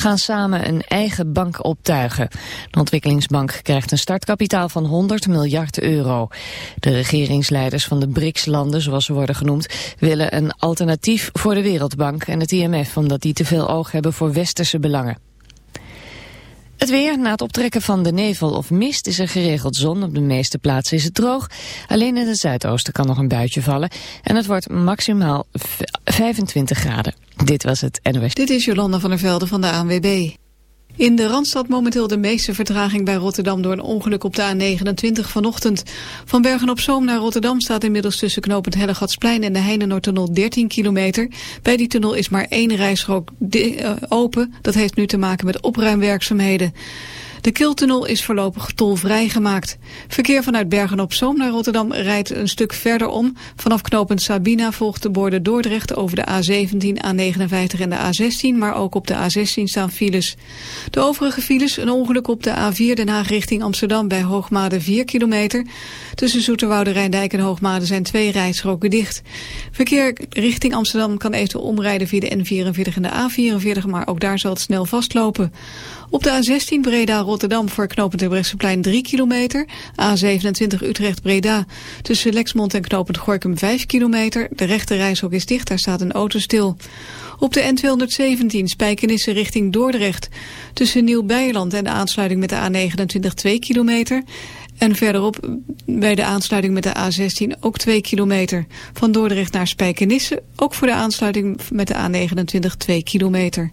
gaan samen een eigen bank optuigen. De ontwikkelingsbank krijgt een startkapitaal van 100 miljard euro. De regeringsleiders van de BRICS-landen, zoals ze worden genoemd, willen een alternatief voor de Wereldbank en het IMF, omdat die te veel oog hebben voor westerse belangen. Het weer, na het optrekken van de nevel of mist is er geregeld zon. Op de meeste plaatsen is het droog. Alleen in het zuidoosten kan nog een buitje vallen. En het wordt maximaal 25 graden. Dit was het NOS. Dit is Jolanda van der Velde van de ANWB. In de Randstad momenteel de meeste vertraging bij Rotterdam door een ongeluk op de A29 vanochtend. Van Bergen-op-Zoom naar Rotterdam staat inmiddels tussen knooppunt Hellegatsplein en de Heinenoordtunnel 13 kilometer. Bij die tunnel is maar één rijstrook eh, open. Dat heeft nu te maken met opruimwerkzaamheden. De Kiltunnel is voorlopig tolvrij gemaakt. Verkeer vanuit Bergen-op-Zoom naar Rotterdam rijdt een stuk verder om. Vanaf knooppunt Sabina volgt de borden Dordrecht over de A17, A59 en de A16, maar ook op de A16 staan files. De overige files, een ongeluk op de A4 Den Haag richting Amsterdam bij Hoogmade 4 kilometer. Tussen Zoeterwoude, Rijndijk en Hoogmade zijn twee rijstroken dicht. Verkeer richting Amsterdam kan eventueel omrijden via de N44 en de A44, maar ook daar zal het snel vastlopen. Op de A16 Breda-Rotterdam voor knooppunt Terbrechtseplein 3 kilometer. A27 Utrecht-Breda tussen Lexmond en knooppunt Gorkum 5 kilometer. De rechte reishok is dicht, daar staat een auto stil. Op de N217 Spijkenisse richting Dordrecht. Tussen Nieuw-Beierland en de aansluiting met de A29 2 kilometer. En verderop bij de aansluiting met de A16 ook 2 kilometer. Van Dordrecht naar Spijkenisse, ook voor de aansluiting met de A29 2 kilometer.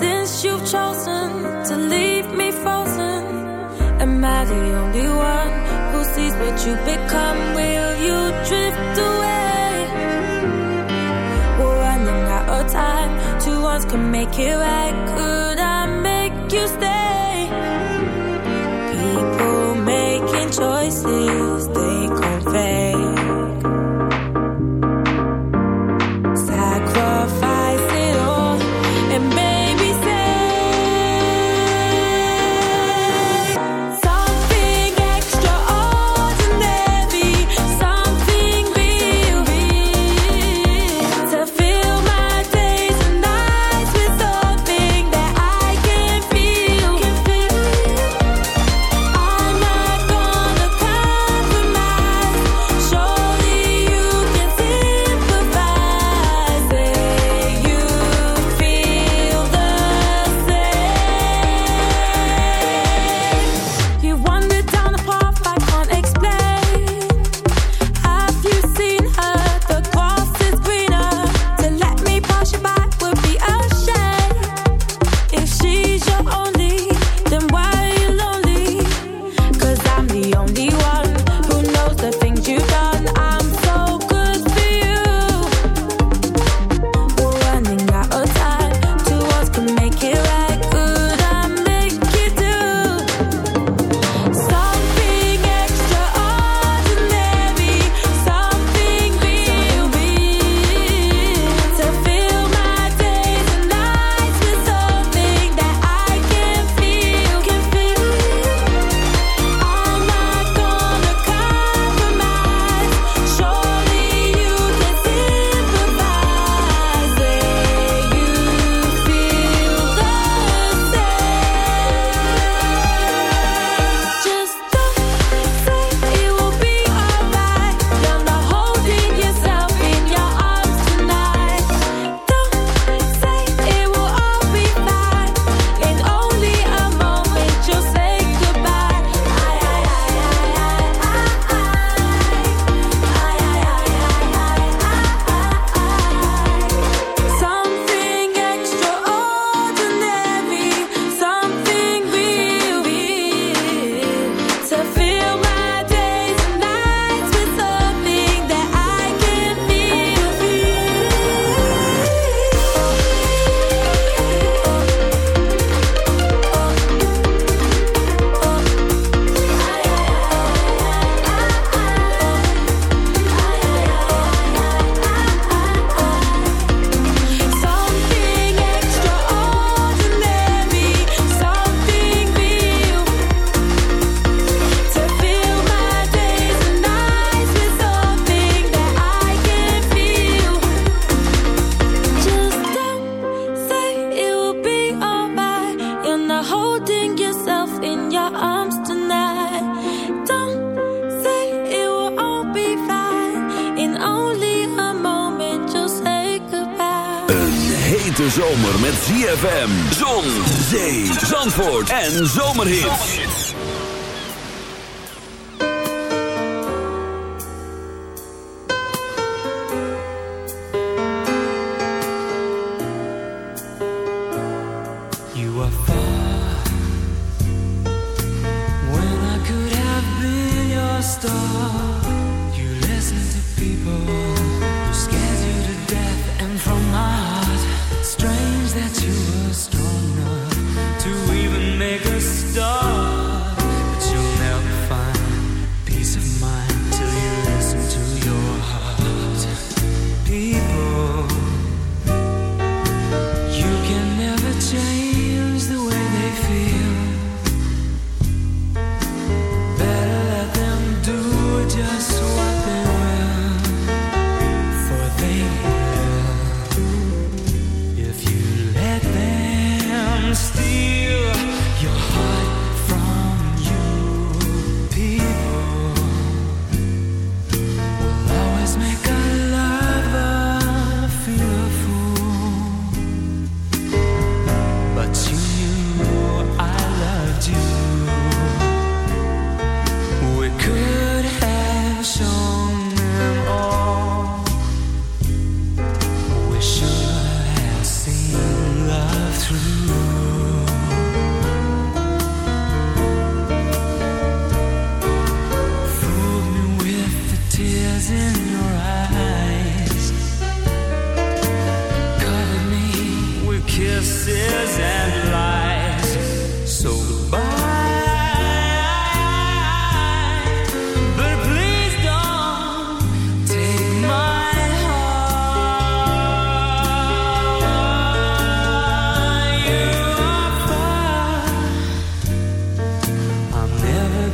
since you've chosen to leave me frozen. Am I the only one who sees what you become? Will you drift away? We're running out of time. Can make it right. Could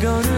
이별을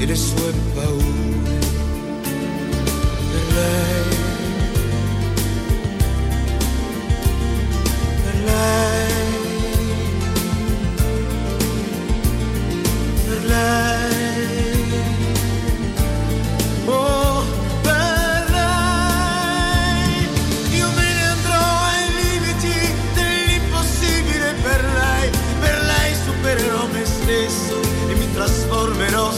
It is what bow And I And I And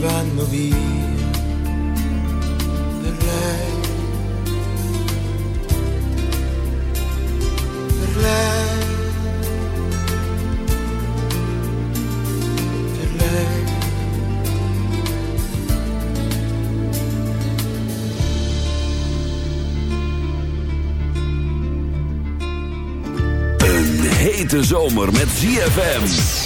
vanno via per lei. Een hete zomer met ZFM.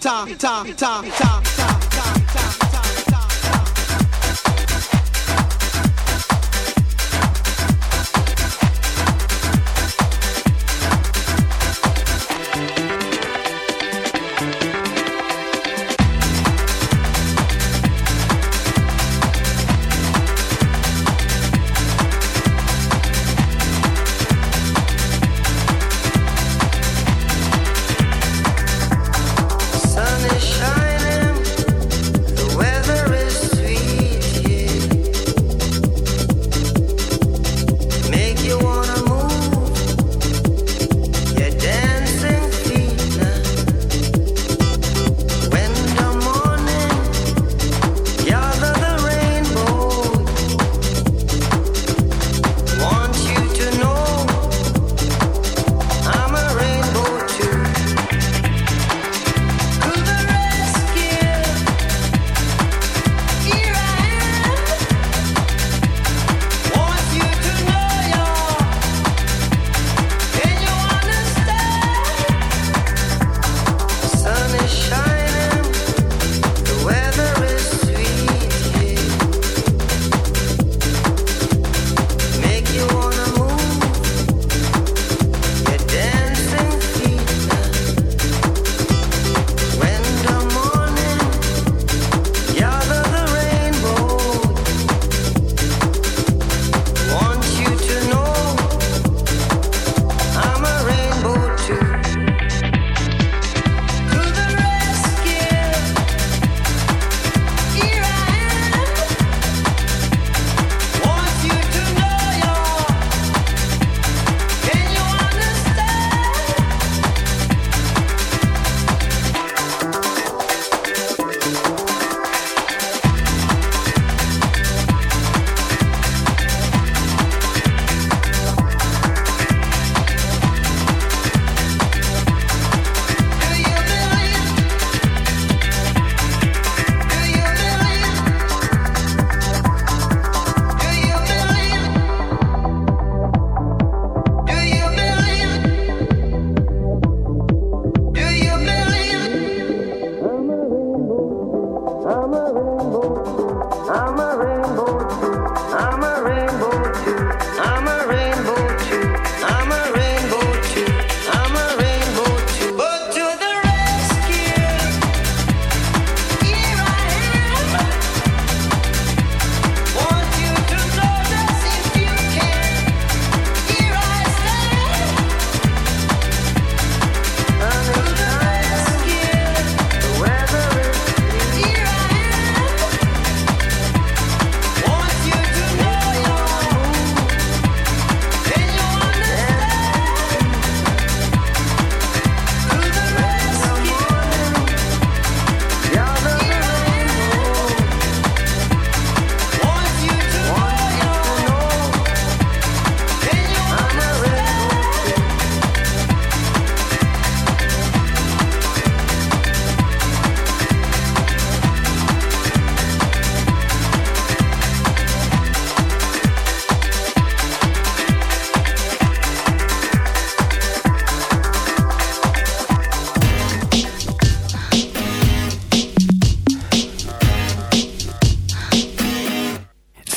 ta ta ta ta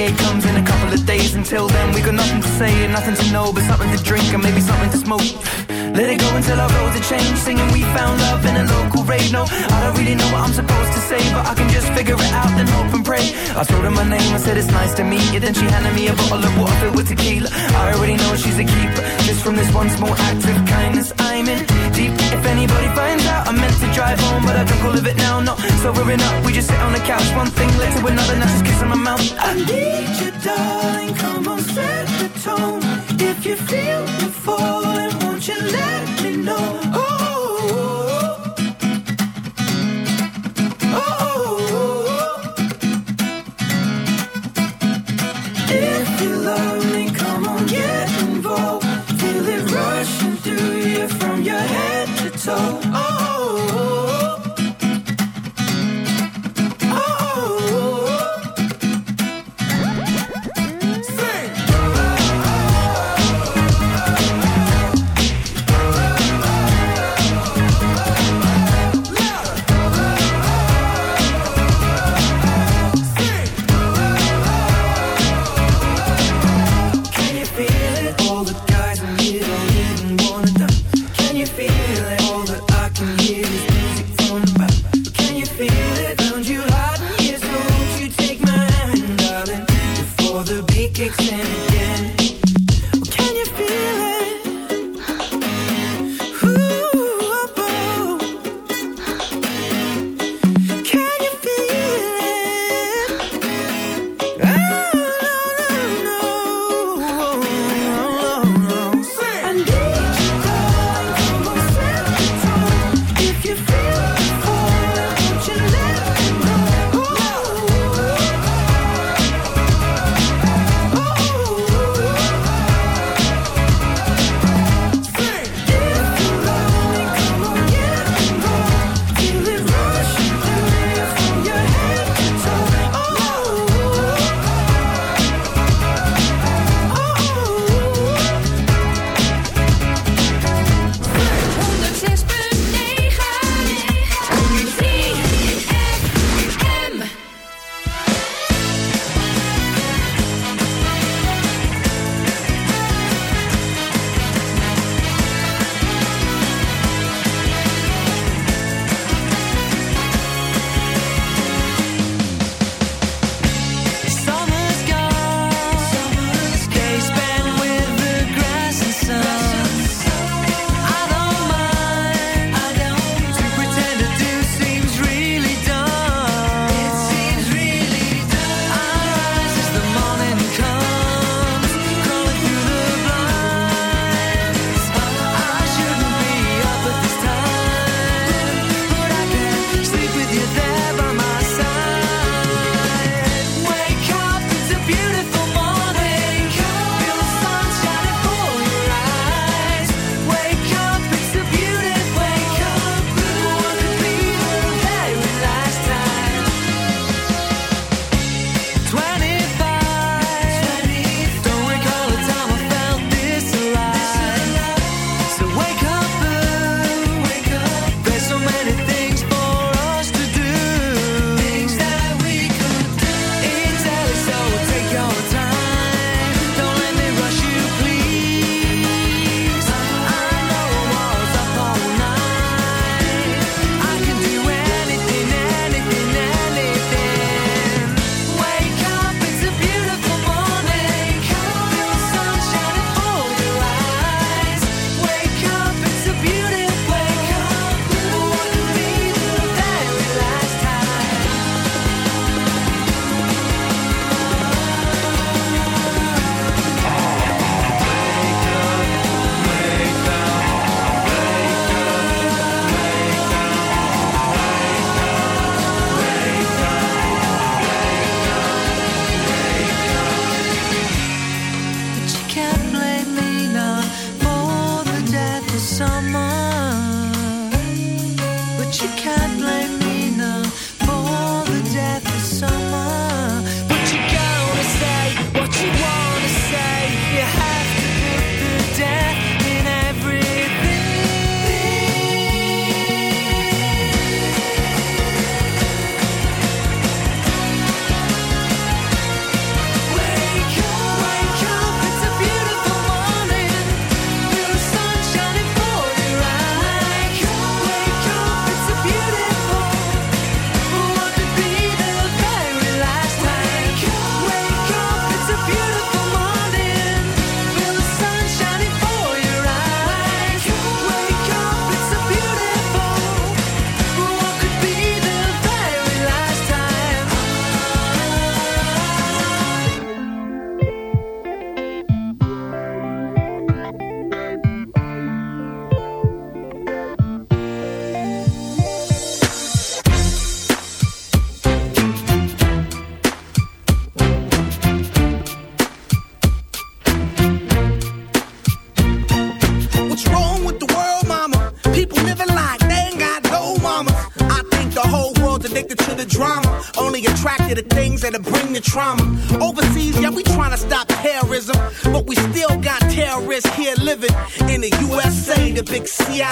Brigade comes in a couple of days. Until then, we got nothing to say and nothing to know, but something to drink and maybe something to smoke. Let it go until our roads are changed. Singing we found love in a local rave. No, I don't really know what I'm supposed to say, but I can just figure it out and hope and pray. I told her my name, I said it's nice to meet you. Then she handed me a bottle of water filled with tequila. I already know she's a keeper. Just from this one small act of kindness, I'm in deep. If anybody finds out, I meant to drive home, but I drink all of it now. Not sobering up, we just sit on the couch. One thing led to another, now kissing my I need you, darling. Come on, set the tone. If you feel the falling,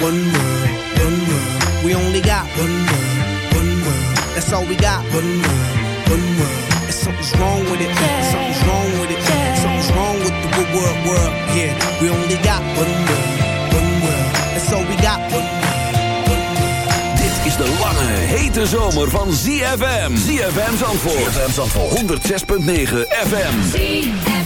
One world, one world. We only got one world, one world. That's all we got. One world, one world. And something's wrong with it. Something's wrong with it. Something's wrong with the good world, world. Yeah, we only got one world, one world. That's all we got. One Dit is de lange, hete zomer van ZFM. ZFM Zandvoort. ZFM Zandvoort. 106.9 FM. When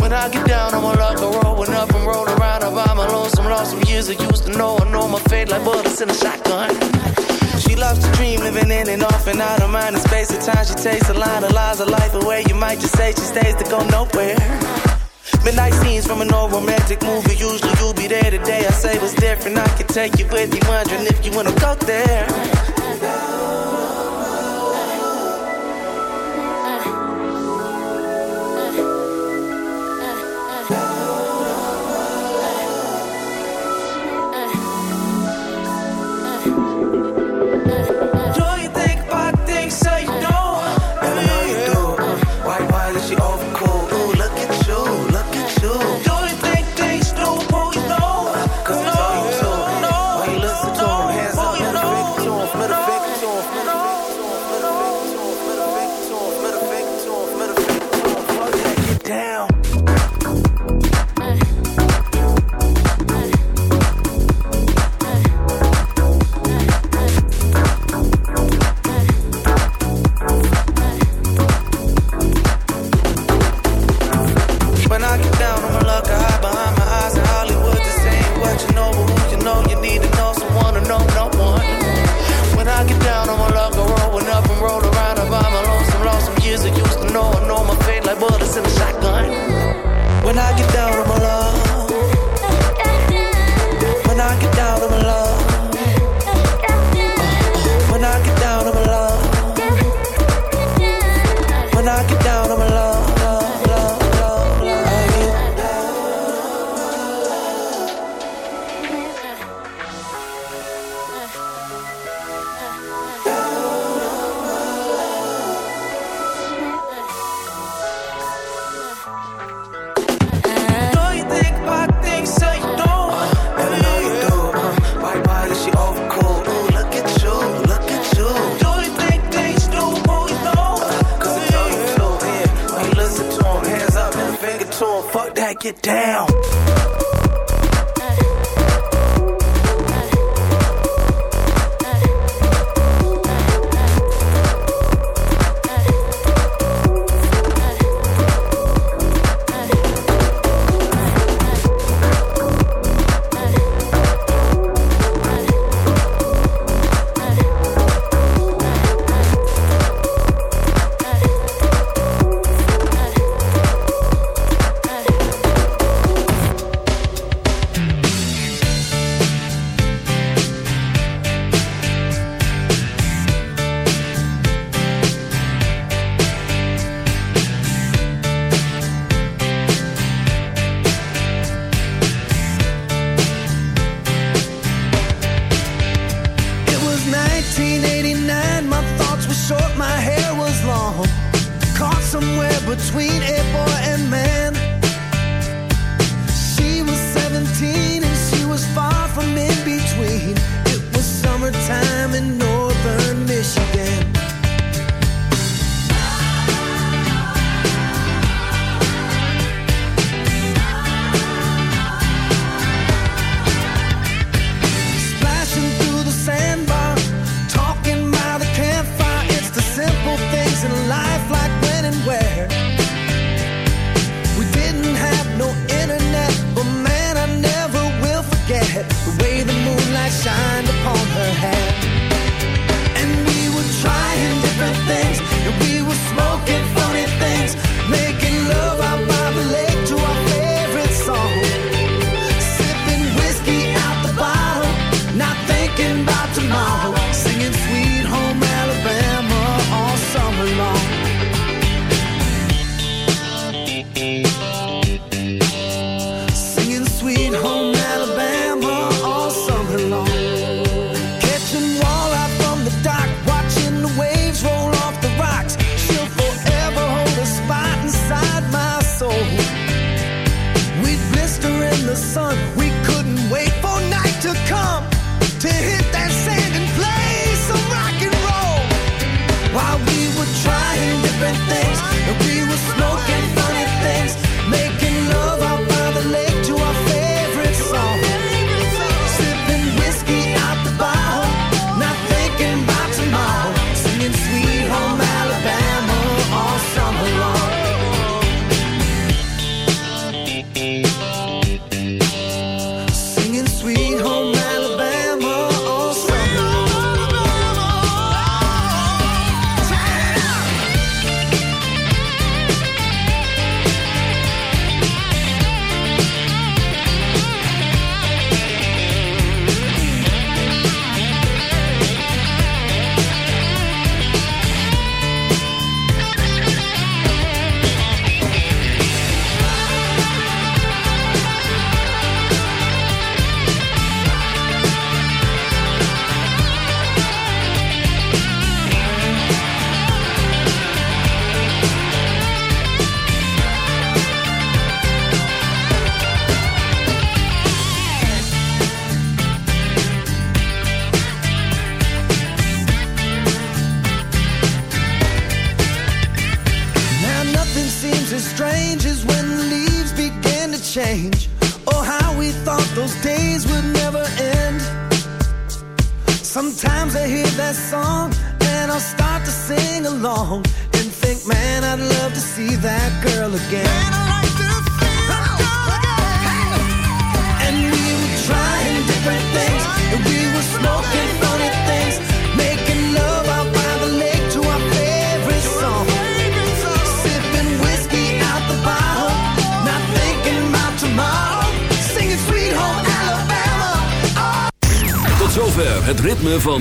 When I get down on my luck, I rollin' up and roll around. I'm by my lonesome, lost some years I used to know. I know my fate like bullets in a shotgun. She loves to dream, living in and off and out of mind and space. At time. she takes a line of lies of life away. You might just say she stays to go nowhere. Midnight scenes from an old romantic movie. Usually you'll be there today. I say what's different. I can take you with me, wondering if you wanna go there.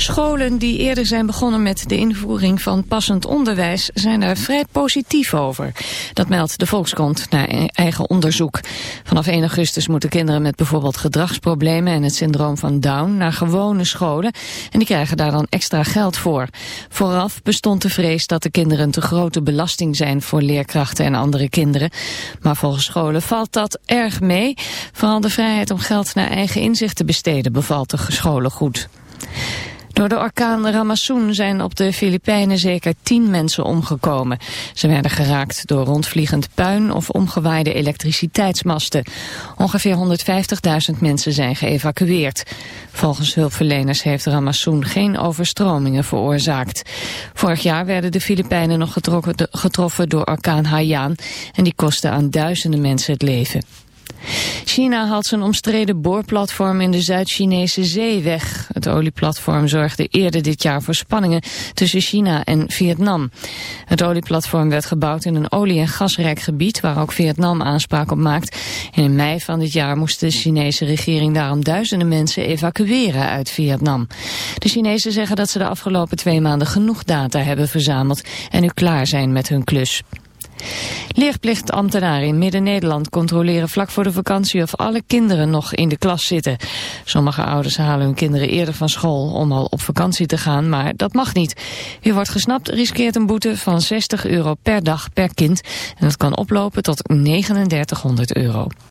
Scholen die eerder zijn begonnen met de invoering van passend onderwijs zijn er vrij positief over. Dat meldt de Volkskrant naar e- eigen onderzoek. Vanaf 1 augustus moeten kinderen met bijvoorbeeld gedragsproblemen en het syndroom van Down naar gewone scholen en die krijgen daar dan extra geld voor. Vooraf bestond de vrees dat de kinderen te grote belasting zijn voor leerkrachten en andere kinderen. Maar volgens scholen valt dat erg mee. Vooral de vrijheid om geld naar eigen inzicht te besteden bevalt de scholen goed. Door de orkaan Ramazoen zijn op de Filipijnen zeker tien mensen omgekomen. Ze werden geraakt door rondvliegend puin of omgewaaide elektriciteitsmasten. Ongeveer 150.000 mensen zijn geëvacueerd. Volgens hulpverleners heeft Ramazoen geen overstromingen veroorzaakt. Vorig jaar werden de Filipijnen nog getroffen door orkaan Haiyan en die kostte aan duizenden mensen het leven. China haalt zijn omstreden boorplatform in de Zuid-Chinese zee weg. Het olieplatform zorgde eerder dit jaar voor spanningen tussen China en Vietnam. Het olieplatform werd gebouwd in een olie- en gasrijk gebied waar ook Vietnam aanspraak op maakt. En in mei van dit jaar moest de Chinese regering daarom duizenden mensen evacueren uit Vietnam. De Chinezen zeggen dat ze de afgelopen twee maanden genoeg data hebben verzameld en nu klaar zijn met hun klus. Leerplichtambtenaren in Midden-Nederland controleren vlak voor de vakantie of alle kinderen nog in de klas zitten. Sommige ouders halen hun kinderen eerder van school om al op vakantie te gaan, maar dat mag niet. Wie wordt gesnapt riskeert een boete van 60 euro per dag per kind en dat kan oplopen tot 3900 euro.